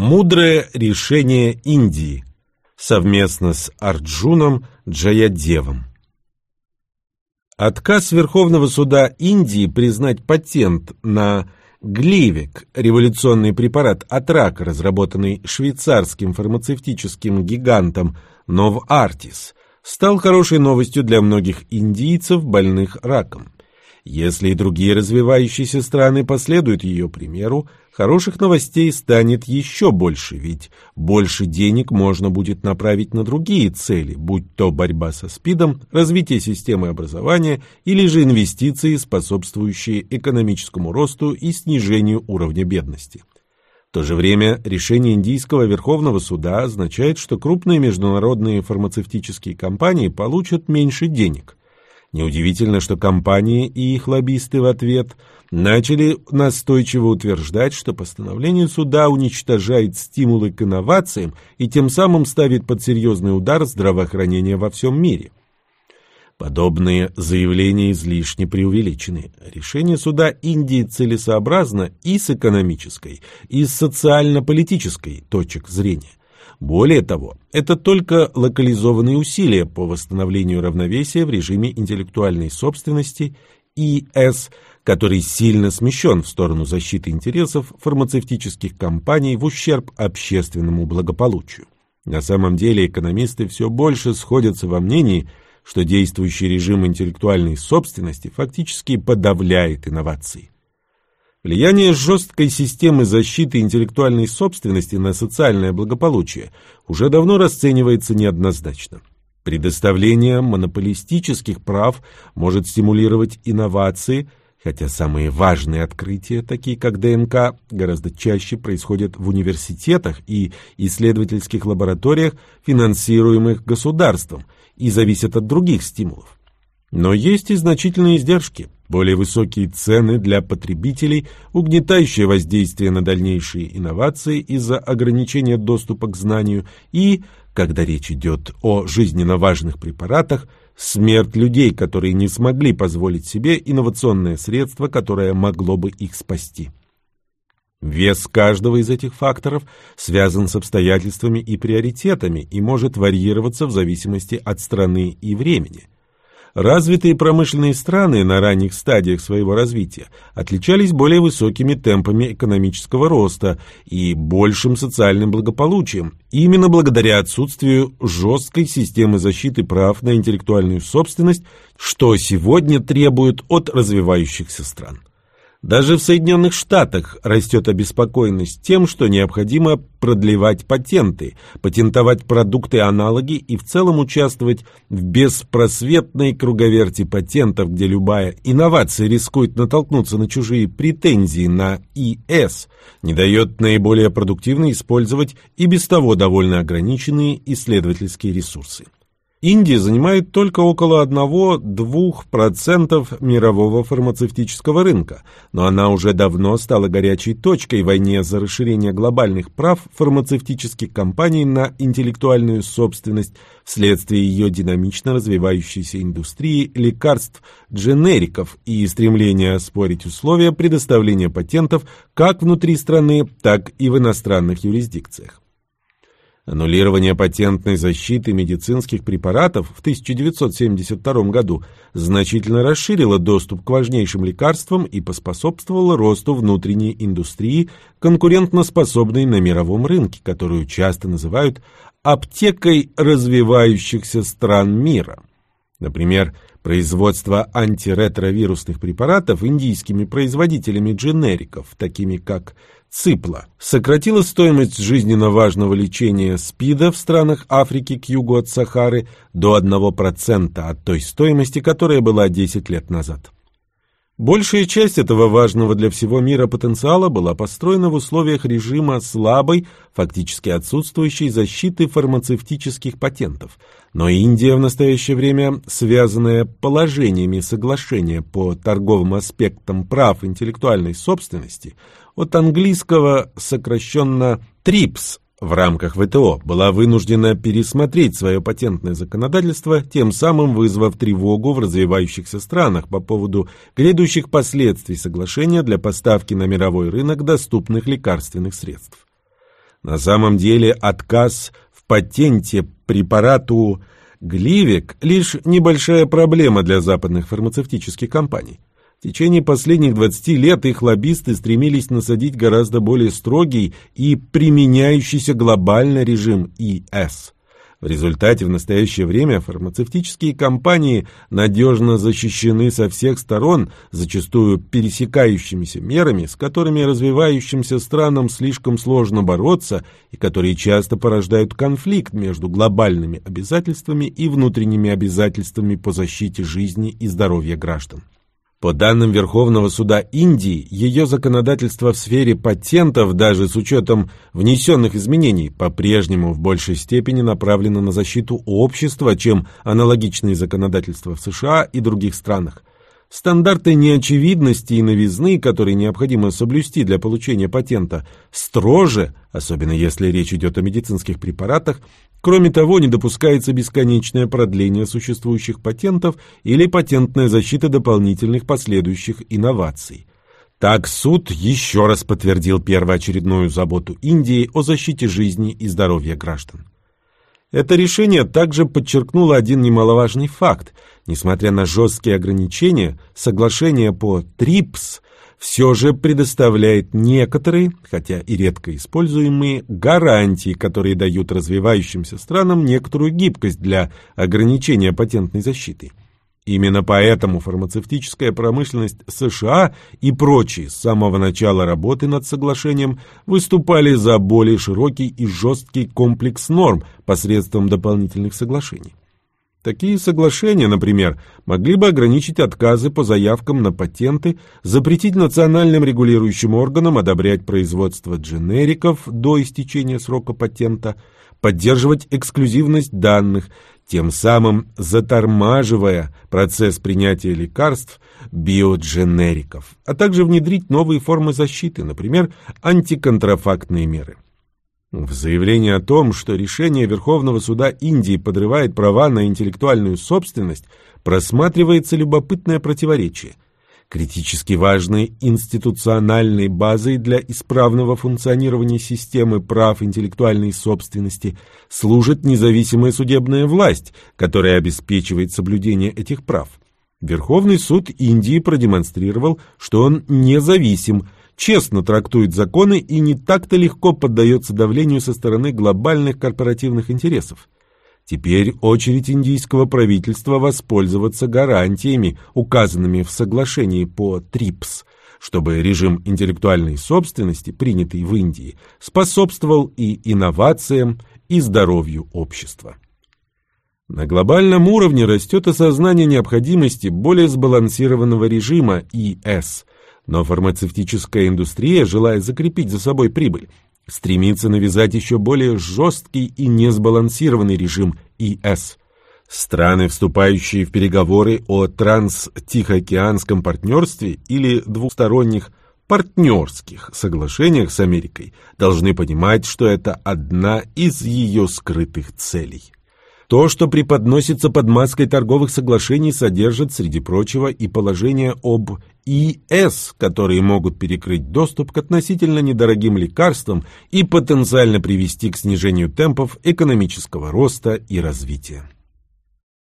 Мудрое решение Индии совместно с Арджуном Джаядевом. Отказ Верховного суда Индии признать патент на Гливик, революционный препарат от рака, разработанный швейцарским фармацевтическим гигантом Новартис, стал хорошей новостью для многих индийцев, больных раком. Если и другие развивающиеся страны последуют ее примеру, хороших новостей станет еще больше, ведь больше денег можно будет направить на другие цели, будь то борьба со СПИДом, развитие системы образования или же инвестиции, способствующие экономическому росту и снижению уровня бедности. В то же время решение Индийского Верховного Суда означает, что крупные международные фармацевтические компании получат меньше денег – Неудивительно, что компании и их лоббисты в ответ начали настойчиво утверждать, что постановление суда уничтожает стимулы к инновациям и тем самым ставит под серьезный удар здравоохранение во всем мире. Подобные заявления излишне преувеличены. Решение суда Индии целесообразно и с экономической, и с социально-политической точек зрения. Более того, это только локализованные усилия по восстановлению равновесия в режиме интеллектуальной собственности ИС, который сильно смещен в сторону защиты интересов фармацевтических компаний в ущерб общественному благополучию. На самом деле экономисты все больше сходятся во мнении, что действующий режим интеллектуальной собственности фактически подавляет инновации. Влияние жесткой системы защиты интеллектуальной собственности на социальное благополучие уже давно расценивается неоднозначно. Предоставление монополистических прав может стимулировать инновации, хотя самые важные открытия, такие как ДНК, гораздо чаще происходят в университетах и исследовательских лабораториях, финансируемых государством, и зависят от других стимулов. Но есть и значительные издержки – более высокие цены для потребителей, угнетающее воздействие на дальнейшие инновации из-за ограничения доступа к знанию и, когда речь идет о жизненно важных препаратах, смерть людей, которые не смогли позволить себе инновационное средство, которое могло бы их спасти. Вес каждого из этих факторов связан с обстоятельствами и приоритетами и может варьироваться в зависимости от страны и времени – Развитые промышленные страны на ранних стадиях своего развития отличались более высокими темпами экономического роста и большим социальным благополучием, именно благодаря отсутствию жесткой системы защиты прав на интеллектуальную собственность, что сегодня требует от развивающихся стран. Даже в Соединенных Штатах растет обеспокоенность тем, что необходимо продлевать патенты, патентовать продукты-аналоги и в целом участвовать в беспросветной круговерти патентов, где любая инновация рискует натолкнуться на чужие претензии на ИС, не дает наиболее продуктивно использовать и без того довольно ограниченные исследовательские ресурсы. Индия занимает только около 1-2% мирового фармацевтического рынка, но она уже давно стала горячей точкой в войне за расширение глобальных прав фармацевтических компаний на интеллектуальную собственность вследствие ее динамично развивающейся индустрии лекарств, дженериков и стремления оспорить условия предоставления патентов как внутри страны, так и в иностранных юрисдикциях. Аннулирование патентной защиты медицинских препаратов в 1972 году значительно расширило доступ к важнейшим лекарствам и поспособствовало росту внутренней индустрии, конкурентноспособной на мировом рынке, которую часто называют аптекой развивающихся стран мира. Например, производство антиретровирусных препаратов индийскими производителями дженериков, такими как Ципла сократила стоимость жизненно важного лечения СПИДа в странах Африки к югу от Сахары до 1% от той стоимости, которая была 10 лет назад. Большая часть этого важного для всего мира потенциала была построена в условиях режима слабой, фактически отсутствующей защиты фармацевтических патентов. Но Индия в настоящее время, связанная положениями соглашения по торговым аспектам прав интеллектуальной собственности, от английского сокращенно TRIPS в рамках ВТО была вынуждена пересмотреть свое патентное законодательство, тем самым вызвав тревогу в развивающихся странах по поводу грядущих последствий соглашения для поставки на мировой рынок доступных лекарственных средств. На самом деле отказ в патенте препарату Гливик – лишь небольшая проблема для западных фармацевтических компаний. В течение последних 20 лет их лоббисты стремились насадить гораздо более строгий и применяющийся глобально режим ИС – в результате в настоящее время фармацевтические компании надежно защищены со всех сторон, зачастую пересекающимися мерами, с которыми развивающимся странам слишком сложно бороться и которые часто порождают конфликт между глобальными обязательствами и внутренними обязательствами по защите жизни и здоровья граждан. По данным Верховного суда Индии, ее законодательство в сфере патентов, даже с учетом внесенных изменений, по-прежнему в большей степени направлено на защиту общества, чем аналогичные законодательства в США и других странах. Стандарты неочевидности и новизны, которые необходимо соблюсти для получения патента, строже, особенно если речь идет о медицинских препаратах, Кроме того, не допускается бесконечное продление существующих патентов или патентная защита дополнительных последующих инноваций. Так суд еще раз подтвердил первоочередную заботу Индии о защите жизни и здоровья граждан. Это решение также подчеркнуло один немаловажный факт. Несмотря на жесткие ограничения, соглашение по ТРИПС все же предоставляет некоторые, хотя и редко используемые, гарантии, которые дают развивающимся странам некоторую гибкость для ограничения патентной защиты. Именно поэтому фармацевтическая промышленность США и прочие с самого начала работы над соглашением выступали за более широкий и жесткий комплекс норм посредством дополнительных соглашений. Такие соглашения, например, могли бы ограничить отказы по заявкам на патенты, запретить национальным регулирующим органам одобрять производство дженериков до истечения срока патента, поддерживать эксклюзивность данных, тем самым затормаживая процесс принятия лекарств биодженериков, а также внедрить новые формы защиты, например, антиконтрафактные меры. В заявлении о том, что решение Верховного суда Индии подрывает права на интеллектуальную собственность, просматривается любопытное противоречие. Критически важной институциональной базой для исправного функционирования системы прав интеллектуальной собственности служит независимая судебная власть, которая обеспечивает соблюдение этих прав. Верховный суд Индии продемонстрировал, что он независим – честно трактует законы и не так-то легко поддается давлению со стороны глобальных корпоративных интересов. Теперь очередь индийского правительства воспользоваться гарантиями, указанными в соглашении по ТРИПС, чтобы режим интеллектуальной собственности, принятый в Индии, способствовал и инновациям, и здоровью общества. На глобальном уровне растет осознание необходимости более сбалансированного режима ИС, но фармацевтическая индустрия, желая закрепить за собой прибыль, стремится навязать еще более жесткий и несбалансированный режим ИС. Страны, вступающие в переговоры о транс-тихоокеанском партнерстве или двусторонних партнерских соглашениях с Америкой, должны понимать, что это одна из ее скрытых целей. То, что преподносится под маской торговых соглашений, содержит, среди прочего, и положение об ИС, которые могут перекрыть доступ к относительно недорогим лекарствам и потенциально привести к снижению темпов экономического роста и развития.